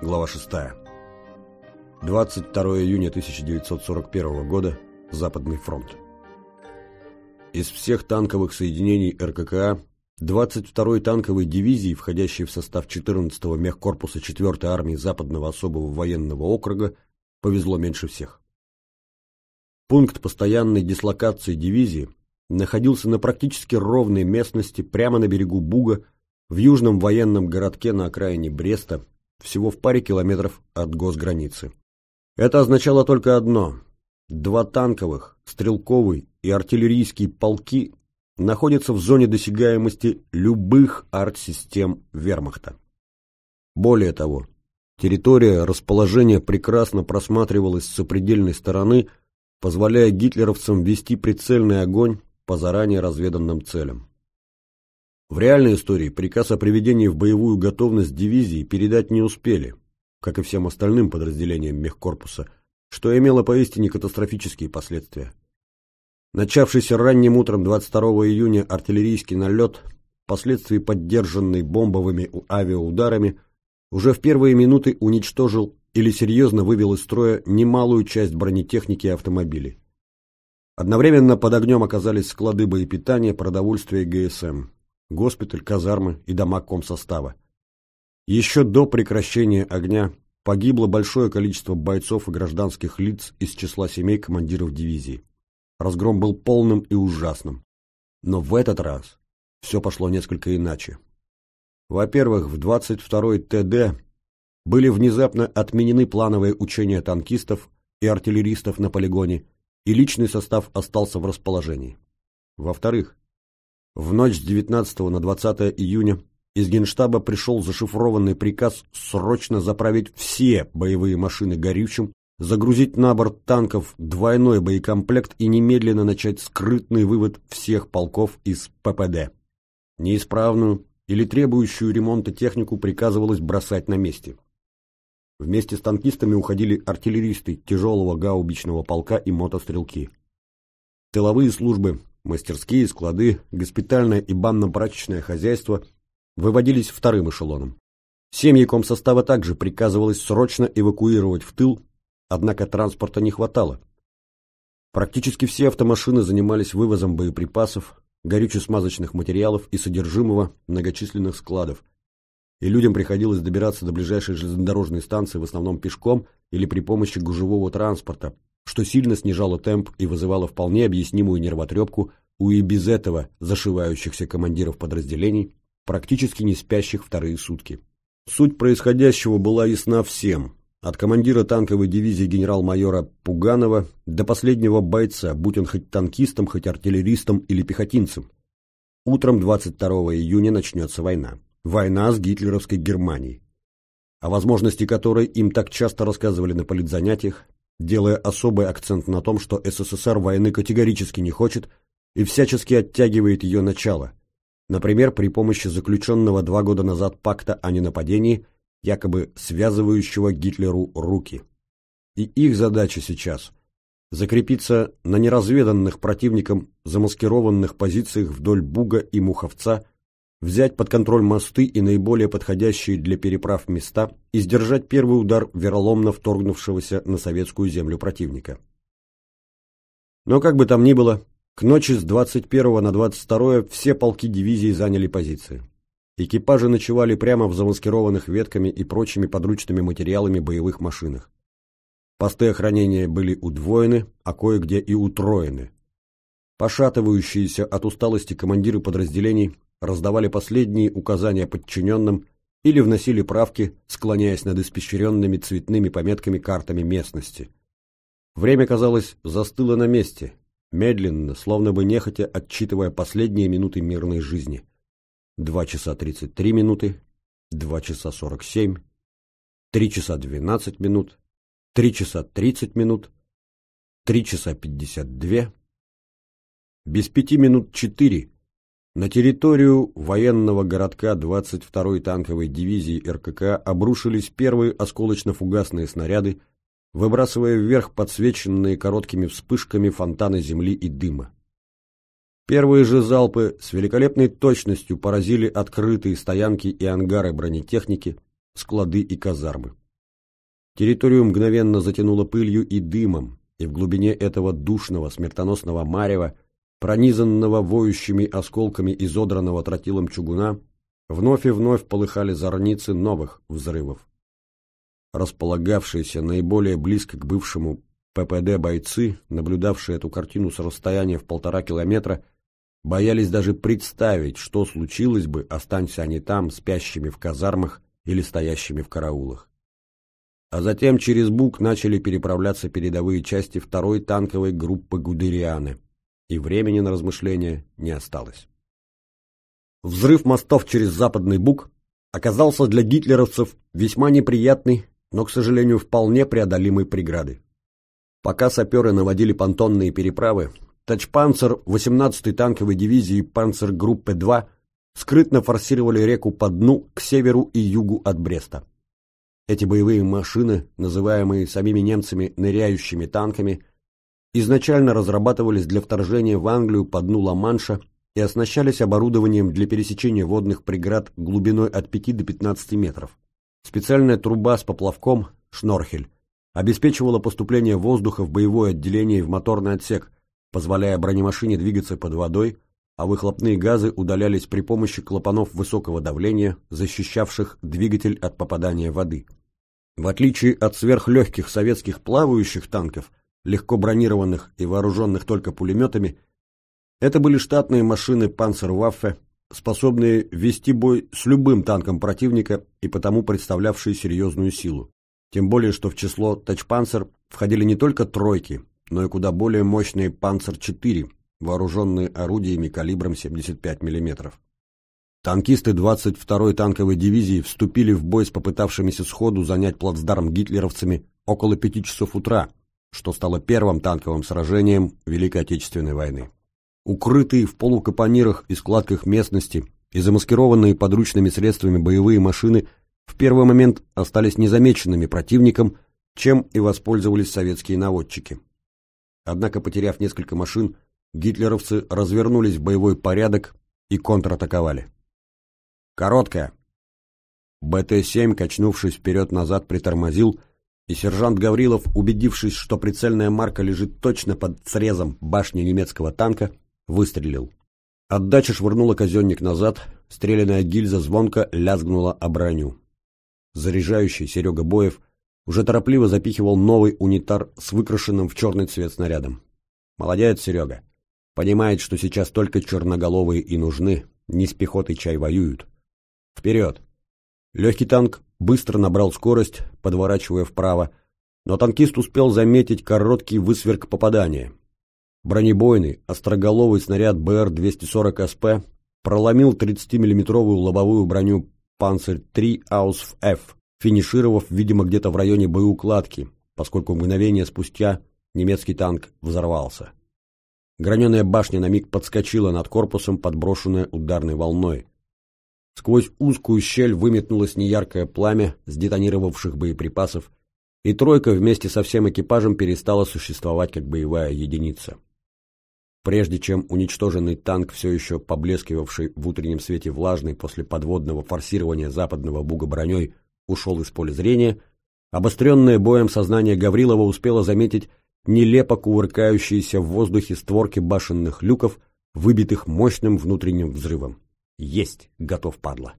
Глава 6. 22 июня 1941 года. Западный фронт. Из всех танковых соединений РККА 22-й танковой дивизии, входящей в состав 14-го мехкорпуса 4-й армии Западного особого военного округа, повезло меньше всех. Пункт постоянной дислокации дивизии находился на практически ровной местности прямо на берегу Буга в южном военном городке на окраине Бреста, всего в паре километров от госграницы. Это означало только одно – два танковых, стрелковый и артиллерийский полки находятся в зоне досягаемости любых артсистем вермахта. Более того, территория расположения прекрасно просматривалась с сопредельной стороны, позволяя гитлеровцам вести прицельный огонь по заранее разведанным целям. В реальной истории приказ о приведении в боевую готовность дивизии передать не успели, как и всем остальным подразделениям мехкорпуса, что имело поистине катастрофические последствия. Начавшийся ранним утром 22 июня артиллерийский налет, впоследствии поддержанный бомбовыми авиаударами, уже в первые минуты уничтожил или серьезно вывел из строя немалую часть бронетехники и автомобилей. Одновременно под огнем оказались склады боепитания, продовольствия и ГСМ госпиталь, казармы и дома комсостава. Еще до прекращения огня погибло большое количество бойцов и гражданских лиц из числа семей командиров дивизии. Разгром был полным и ужасным. Но в этот раз все пошло несколько иначе. Во-первых, в 22-й ТД были внезапно отменены плановые учения танкистов и артиллеристов на полигоне, и личный состав остался в расположении. Во-вторых, в ночь с 19 на 20 июня из Генштаба пришел зашифрованный приказ срочно заправить все боевые машины горючим, загрузить на борт танков двойной боекомплект и немедленно начать скрытный вывод всех полков из ППД. Неисправную или требующую ремонта технику приказывалось бросать на месте. Вместе с танкистами уходили артиллеристы тяжелого гаубичного полка и мотострелки. Тыловые службы Мастерские, склады, госпитальное и банно-прачечное хозяйство выводились вторым эшелоном. Семьи комсостава также приказывалось срочно эвакуировать в тыл, однако транспорта не хватало. Практически все автомашины занимались вывозом боеприпасов, горюче-смазочных материалов и содержимого многочисленных складов, и людям приходилось добираться до ближайшей железнодорожной станции в основном пешком или при помощи гужевого транспорта, что сильно снижало темп и вызывало вполне объяснимую нервотрепку у и без этого зашивающихся командиров подразделений, практически не спящих вторые сутки. Суть происходящего была ясна всем, от командира танковой дивизии генерал-майора Пуганова до последнего бойца, будь он хоть танкистом, хоть артиллеристом или пехотинцем. Утром 22 июня начнется война. Война с гитлеровской Германией. О возможности которой им так часто рассказывали на политзанятиях, делая особый акцент на том, что СССР войны категорически не хочет и всячески оттягивает ее начало, например, при помощи заключенного два года назад пакта о ненападении, якобы связывающего Гитлеру руки. И их задача сейчас – закрепиться на неразведанных противником замаскированных позициях вдоль Буга и Муховца – взять под контроль мосты и наиболее подходящие для переправ места и сдержать первый удар вероломно вторгнувшегося на советскую землю противника. Но как бы там ни было, к ночи с 21 на 22 все полки дивизии заняли позиции. Экипажи ночевали прямо в замаскированных ветками и прочими подручными материалами боевых машинах. Посты охранения были удвоены, а кое-где и утроены. Пошатывающиеся от усталости командиры подразделений раздавали последние указания подчиненным или вносили правки, склоняясь над испещренными цветными пометками картами местности. Время, казалось, застыло на месте, медленно, словно бы нехотя отчитывая последние минуты мирной жизни. Два часа тридцать три минуты, два часа сорок семь, три часа двенадцать минут, три часа тридцать минут, три часа пятьдесят две. Без пяти минут четыре на территорию военного городка 22-й танковой дивизии РКК обрушились первые осколочно-фугасные снаряды, выбрасывая вверх подсвеченные короткими вспышками фонтаны земли и дыма. Первые же залпы с великолепной точностью поразили открытые стоянки и ангары бронетехники, склады и казармы. Территорию мгновенно затянуло пылью и дымом, и в глубине этого душного смертоносного марева, пронизанного воющими осколками изодранного тротилом чугуна, вновь и вновь полыхали зорницы новых взрывов. Располагавшиеся наиболее близко к бывшему ППД бойцы, наблюдавшие эту картину с расстояния в полтора километра, боялись даже представить, что случилось бы, останься они там, спящими в казармах или стоящими в караулах. А затем через Буг начали переправляться передовые части второй танковой группы Гудерианы, и времени на размышления не осталось. Взрыв мостов через Западный Буг оказался для гитлеровцев весьма неприятной, но, к сожалению, вполне преодолимой преградой. Пока саперы наводили понтонные переправы, Тачпанцер 18-й танковой дивизии Панцергруппы 2 скрытно форсировали реку по дну к северу и югу от Бреста. Эти боевые машины, называемые самими немцами ныряющими танками, изначально разрабатывались для вторжения в Англию по дну Ла-Манша и оснащались оборудованием для пересечения водных преград глубиной от 5 до 15 метров. Специальная труба с поплавком, шнорхель, обеспечивала поступление воздуха в боевое отделение и в моторный отсек, позволяя бронемашине двигаться под водой, а выхлопные газы удалялись при помощи клапанов высокого давления, защищавших двигатель от попадания воды. В отличие от сверхлегких советских плавающих танков, легко бронированных и вооруженных только пулеметами, это были штатные машины Панцерваффе, способные вести бой с любым танком противника и потому представлявшие серьезную силу. Тем более, что в число «Тачпанцер» входили не только «тройки», но и куда более мощные «Панцер-4», вооруженные орудиями калибром 75 мм. Танкисты 22-й танковой дивизии вступили в бой с попытавшимися сходу занять плацдарм гитлеровцами около пяти часов утра, что стало первым танковым сражением Великой Отечественной войны. Укрытые в полукапонирах и складках местности и замаскированные подручными средствами боевые машины в первый момент остались незамеченными противником, чем и воспользовались советские наводчики. Однако, потеряв несколько машин, гитлеровцы развернулись в боевой порядок и контратаковали. Короткая. БТ-7, качнувшись вперед-назад, притормозил, и сержант Гаврилов, убедившись, что прицельная марка лежит точно под срезом башни немецкого танка, выстрелил. Отдача швырнула казенник назад, стрелянная гильза звонко лязгнула о броню. Заряжающий Серега Боев уже торопливо запихивал новый унитар с выкрашенным в черный цвет снарядом. Молодец, Серега. Понимает, что сейчас только черноголовые и нужны, не с пехотой чай воюют. Вперед! Легкий танк быстро набрал скорость, подворачивая вправо, но танкист успел заметить короткий высверк попадания. Бронебойный, остроголовый снаряд БР-240СП проломил 30-миллиметровую лобовую броню «Панцирь-3 Аусф-Ф», финишировав, видимо, где-то в районе боеукладки, поскольку мгновение спустя немецкий танк взорвался. Граненая башня на миг подскочила над корпусом, подброшенная ударной волной. Сквозь узкую щель выметнулось неяркое пламя сдетонировавших боеприпасов, и тройка вместе со всем экипажем перестала существовать как боевая единица. Прежде чем уничтоженный танк, все еще поблескивавший в утреннем свете влажный после подводного форсирования западного буга броней, ушел из поля зрения, обостренное боем сознание Гаврилова успело заметить нелепо кувыркающиеся в воздухе створки башенных люков, выбитых мощным внутренним взрывом. Есть, готов падла.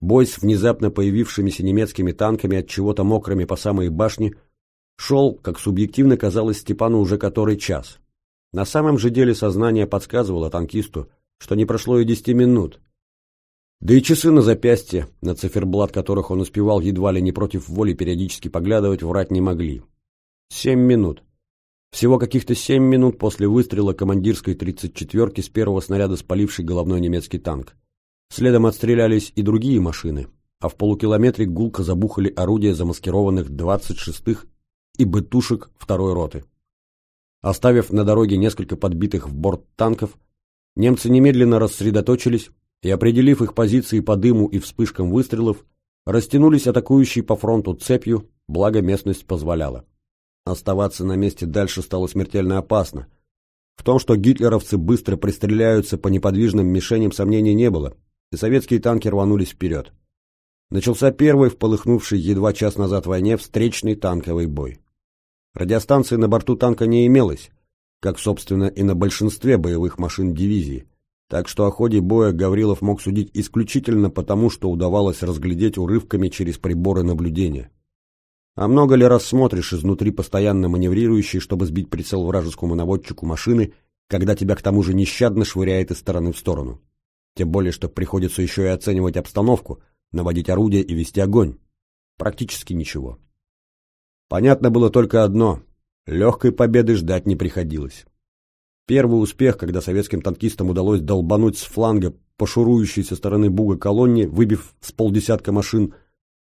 Бой с внезапно появившимися немецкими танками от чего-то мокрыми по самой башне шел, как субъективно казалось Степану уже который час. На самом же деле сознание подсказывало танкисту, что не прошло и десяти минут, да и часы на запястье, на циферблат которых он успевал едва ли не против воли периодически поглядывать, врать не могли. Семь минут. Всего каких-то семь минут после выстрела командирской 34-ки с первого снаряда спаливший головной немецкий танк. Следом отстрелялись и другие машины, а в полукилометре гулко забухали орудия замаскированных 26-х и бытушек второй роты. Оставив на дороге несколько подбитых в борт танков, немцы немедленно рассредоточились и, определив их позиции по дыму и вспышкам выстрелов, растянулись атакующие по фронту цепью, благо местность позволяла. Оставаться на месте дальше стало смертельно опасно. В том, что гитлеровцы быстро пристреляются по неподвижным мишеням, сомнений не было, и советские танки рванулись вперед. начался первый в полыхнувший едва час назад войне встречный танковый бой. Радиостанции на борту танка не имелось, как, собственно, и на большинстве боевых машин дивизии, так что о ходе боя Гаврилов мог судить исключительно потому, что удавалось разглядеть урывками через приборы наблюдения. А много ли раз смотришь изнутри постоянно маневрирующий, чтобы сбить прицел вражескому наводчику машины, когда тебя к тому же нещадно швыряет из стороны в сторону? Тем более, что приходится еще и оценивать обстановку, наводить орудие и вести огонь. Практически ничего. Понятно было только одно – легкой победы ждать не приходилось. Первый успех, когда советским танкистам удалось долбануть с фланга по со стороны Буга колонне, выбив с полдесятка машин –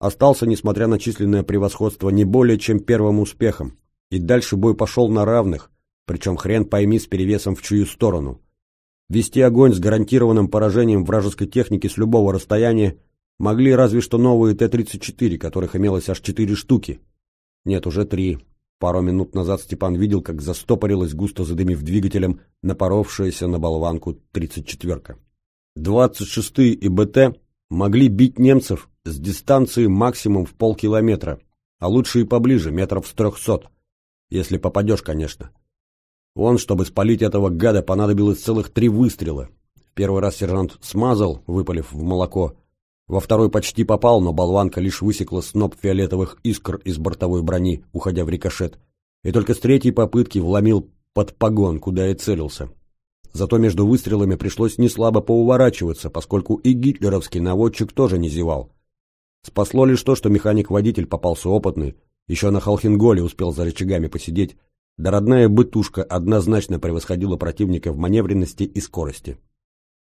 остался, несмотря на численное превосходство, не более чем первым успехом, и дальше бой пошел на равных, причем хрен пойми с перевесом в чью сторону. Вести огонь с гарантированным поражением вражеской техники с любого расстояния могли разве что новые Т-34, которых имелось аж четыре штуки. Нет, уже три. Пару минут назад Степан видел, как застопорилась, густо задымив двигателем, напоровшаяся на болванку 34-ка. 26-й и БТ могли бить немцев с дистанции максимум в полкилометра, а лучше и поближе, метров с трехсот. Если попадешь, конечно. Он, чтобы спалить этого гада, понадобилось целых три выстрела. Первый раз сержант смазал, выпалив в молоко. Во второй почти попал, но болванка лишь высекла сноп фиолетовых искр из бортовой брони, уходя в рикошет. И только с третьей попытки вломил под погон, куда и целился. Зато между выстрелами пришлось неслабо поуворачиваться, поскольку и гитлеровский наводчик тоже не зевал. Спасло лишь то, что механик-водитель попался опытный, еще на Халхинголе успел за рычагами посидеть, да родная бытушка однозначно превосходила противника в маневренности и скорости.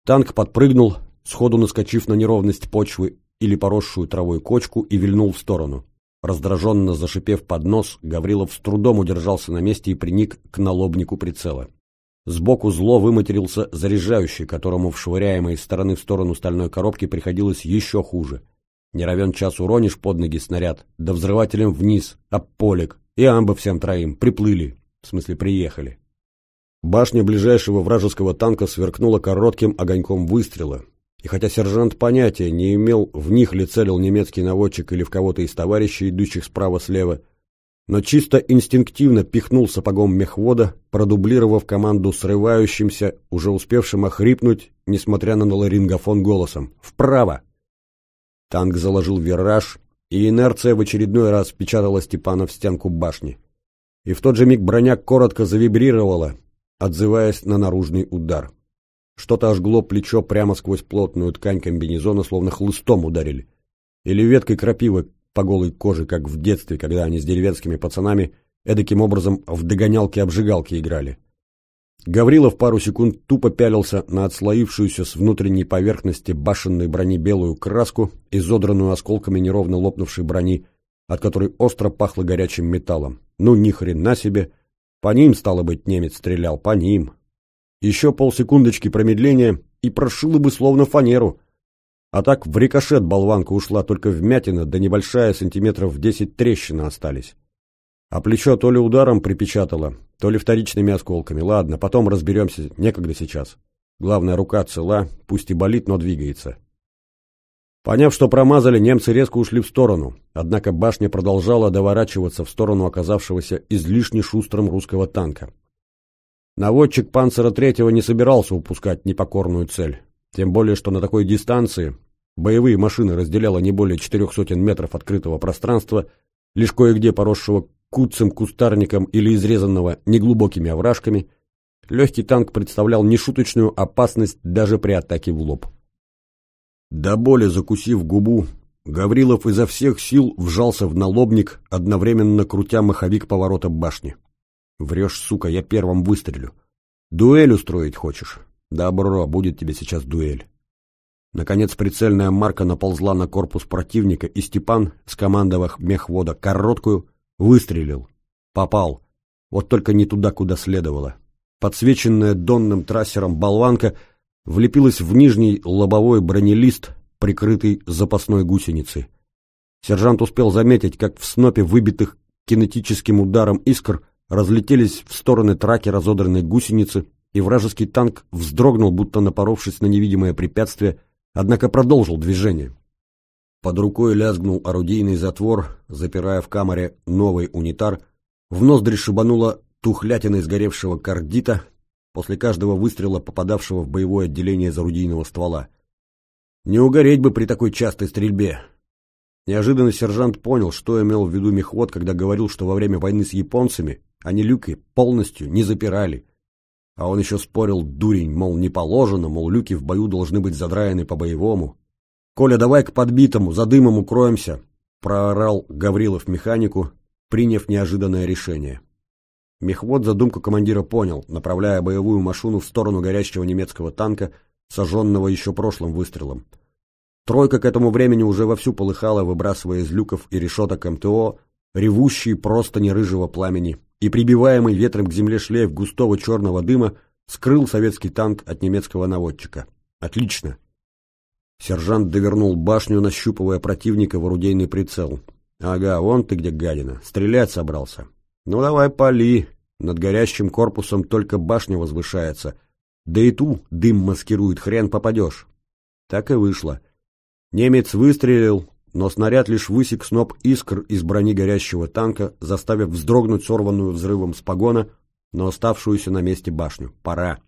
Танк подпрыгнул, сходу наскочив на неровность почвы или поросшую травой кочку и вильнул в сторону. Раздраженно зашипев под нос, Гаврилов с трудом удержался на месте и приник к налобнику прицела. Сбоку зло выматерился заряжающий, которому в швыряемой из стороны в сторону стальной коробки приходилось еще хуже — не равен час уронишь под ноги снаряд, да взрывателем вниз, об полик, и амбы всем троим, приплыли, в смысле приехали. Башня ближайшего вражеского танка сверкнула коротким огоньком выстрела, и хотя сержант понятия не имел, в них ли целил немецкий наводчик или в кого-то из товарищей, идущих справа-слева, но чисто инстинктивно пихнул сапогом мехвода, продублировав команду срывающимся, уже успевшим охрипнуть, несмотря на ларингофон голосом «Вправо!». Танк заложил вираж, и инерция в очередной раз впечатала Степана в стенку башни. И в тот же миг броня коротко завибрировала, отзываясь на наружный удар. Что-то ожгло плечо прямо сквозь плотную ткань комбинезона, словно хлыстом ударили. Или веткой крапивы по голой коже, как в детстве, когда они с деревенскими пацанами эдаким образом в догонялки-обжигалки играли. Гаврилов пару секунд тупо пялился на отслоившуюся с внутренней поверхности башенной брони белую краску, изодранную осколками неровно лопнувшей брони, от которой остро пахло горячим металлом. Ну, ни хрена себе! По ним, стало быть, немец стрелял, по ним. Еще полсекундочки промедления и прошило бы словно фанеру. А так в рикошет болванка ушла только вмятина, да небольшая, сантиметров десять трещина остались. А плечо то ли ударом припечатало, то ли вторичными осколками. Ладно, потом разберемся, некогда сейчас. Главное, рука цела, пусть и болит, но двигается. Поняв, что промазали, немцы резко ушли в сторону, однако башня продолжала доворачиваться в сторону оказавшегося излишне шустрым русского танка. Наводчик «Панцера третьего» не собирался упускать непокорную цель, тем более, что на такой дистанции боевые машины разделяло не более четырех сотен метров открытого пространства, лишь кое-где поросшего куцым кустарником или изрезанного неглубокими овражками, легкий танк представлял нешуточную опасность даже при атаке в лоб. До боли закусив губу, Гаврилов изо всех сил вжался в налобник, одновременно крутя маховик поворота башни. «Врешь, сука, я первым выстрелю. Дуэль устроить хочешь? Добро, будет тебе сейчас дуэль». Наконец прицельная марка наползла на корпус противника, и Степан, скомандовав мехвода короткую, Выстрелил. Попал. Вот только не туда, куда следовало. Подсвеченная донным трассером болванка влепилась в нижний лобовой бронелист, прикрытый запасной гусеницей. Сержант успел заметить, как в снопе выбитых кинетическим ударом искр разлетелись в стороны траки разодранной гусеницы, и вражеский танк вздрогнул, будто напоровшись на невидимое препятствие, однако продолжил движение. Под рукой лязгнул орудийный затвор, запирая в камере новый унитар. В ноздри шибануло тухлятиной сгоревшего кардита, после каждого выстрела, попадавшего в боевое отделение из орудийного ствола. Не угореть бы при такой частой стрельбе. Неожиданно сержант понял, что имел в виду мехвод, когда говорил, что во время войны с японцами они люки полностью не запирали. А он еще спорил, дурень, мол, не положено, мол, люки в бою должны быть задраены по-боевому. «Коля, давай к подбитому, за дымом укроемся», — проорал Гаврилов механику, приняв неожиданное решение. Мехвод задумку командира понял, направляя боевую машину в сторону горящего немецкого танка, сожженного еще прошлым выстрелом. Тройка к этому времени уже вовсю полыхала, выбрасывая из люков и решеток МТО ревущие просто не рыжего пламени, и прибиваемый ветром к земле шлейф густого черного дыма скрыл советский танк от немецкого наводчика. Отлично. Сержант довернул башню, нащупывая противника в орудийный прицел. Ага, вон ты где гадина, стрелять собрался. Ну давай пали, над горящим корпусом только башня возвышается. Да и ту дым маскирует, хрен попадешь. Так и вышло. Немец выстрелил, но снаряд лишь высек сноп искр из брони горящего танка, заставив вздрогнуть сорванную взрывом с погона, но оставшуюся на месте башню. Пора.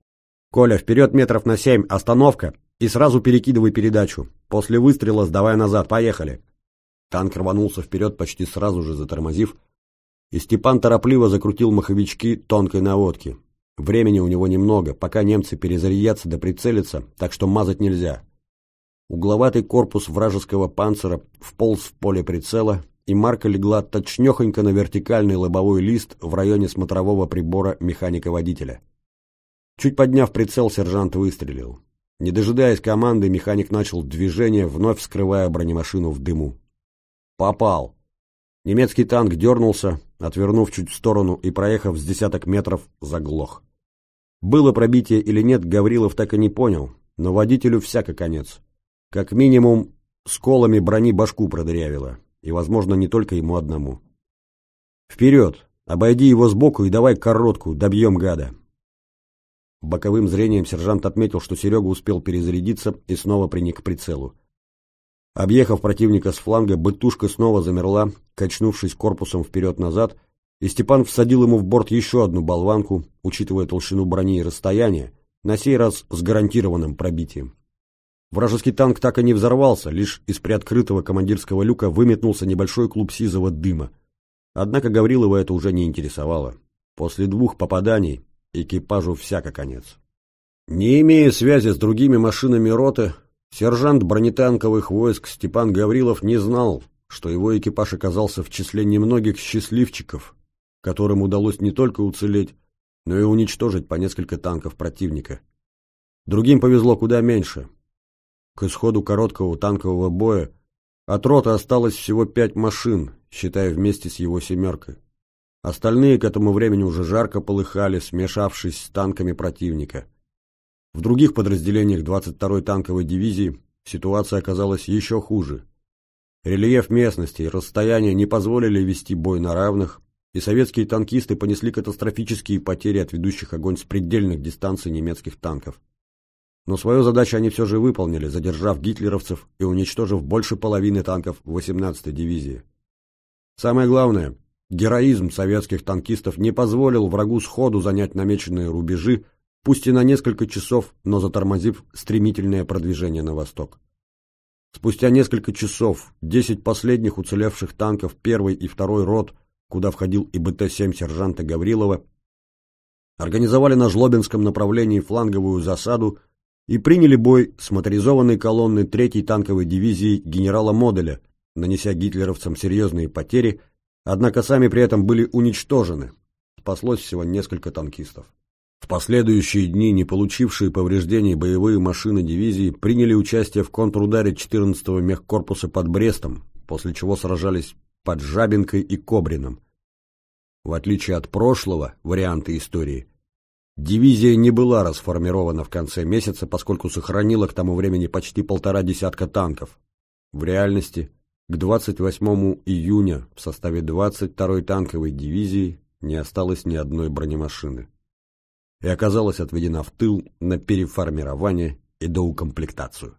«Коля, вперед метров на семь, остановка, и сразу перекидывай передачу. После выстрела сдавай назад, поехали!» Танк рванулся вперед, почти сразу же затормозив, и Степан торопливо закрутил маховички тонкой наводки. Времени у него немного, пока немцы перезарядятся да прицелятся, так что мазать нельзя. Угловатый корпус вражеского панцира вполз в поле прицела, и марка легла точнёхонько на вертикальный лобовой лист в районе смотрового прибора механика-водителя. Чуть подняв прицел, сержант выстрелил. Не дожидаясь команды, механик начал движение, вновь скрывая бронемашину в дыму. Попал. Немецкий танк дернулся, отвернув чуть в сторону и, проехав с десяток метров, заглох. Было пробитие или нет, Гаврилов так и не понял, но водителю всяко конец. Как минимум, сколами брони башку продырявило, и, возможно, не только ему одному. «Вперед! Обойди его сбоку и давай короткую, добьем гада!» Боковым зрением сержант отметил, что Серега успел перезарядиться и снова приник к прицелу. Объехав противника с фланга, бытушка снова замерла, качнувшись корпусом вперед-назад, и Степан всадил ему в борт еще одну болванку, учитывая толщину брони и расстояние, на сей раз с гарантированным пробитием. Вражеский танк так и не взорвался, лишь из приоткрытого командирского люка выметнулся небольшой клуб сизого дыма. Однако Гаврилова это уже не интересовало. После двух попаданий экипажу всяко конец. Не имея связи с другими машинами роты, сержант бронетанковых войск Степан Гаврилов не знал, что его экипаж оказался в числе немногих счастливчиков, которым удалось не только уцелеть, но и уничтожить по несколько танков противника. Другим повезло куда меньше. К исходу короткого танкового боя от роты осталось всего пять машин, считая вместе с его «семеркой». Остальные к этому времени уже жарко полыхали, смешавшись с танками противника. В других подразделениях 22-й танковой дивизии ситуация оказалась еще хуже. Рельеф местности и расстояние не позволили вести бой на равных, и советские танкисты понесли катастрофические потери от ведущих огонь с предельных дистанций немецких танков. Но свою задачу они все же выполнили, задержав гитлеровцев и уничтожив больше половины танков 18-й дивизии. Самое главное, героизм советских танкистов не позволил врагу сходу занять намеченные рубежи, пусть и на несколько часов, но затормозив стремительное продвижение на восток. Спустя несколько часов 10 последних уцелевших танков первой и второй рот, куда входил и БТ-7 сержанта Гаврилова, организовали на Жлобинском направлении фланговую засаду и приняли бой с моторизованной колонной 3-й танковой дивизии генерала Моделя, нанеся гитлеровцам серьезные потери, однако сами при этом были уничтожены. Спаслось всего несколько танкистов. В последующие дни не получившие повреждений боевые машины дивизии приняли участие в контрударе 14-го мехкорпуса под Брестом, после чего сражались под Жабинкой и Кобрином. В отличие от прошлого варианта истории, Дивизия не была расформирована в конце месяца, поскольку сохранила к тому времени почти полтора десятка танков. В реальности, к 28 июня в составе 22-й танковой дивизии не осталось ни одной бронемашины. И оказалась отведена в тыл на переформирование и доукомплектацию.